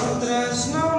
outras não.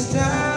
this time.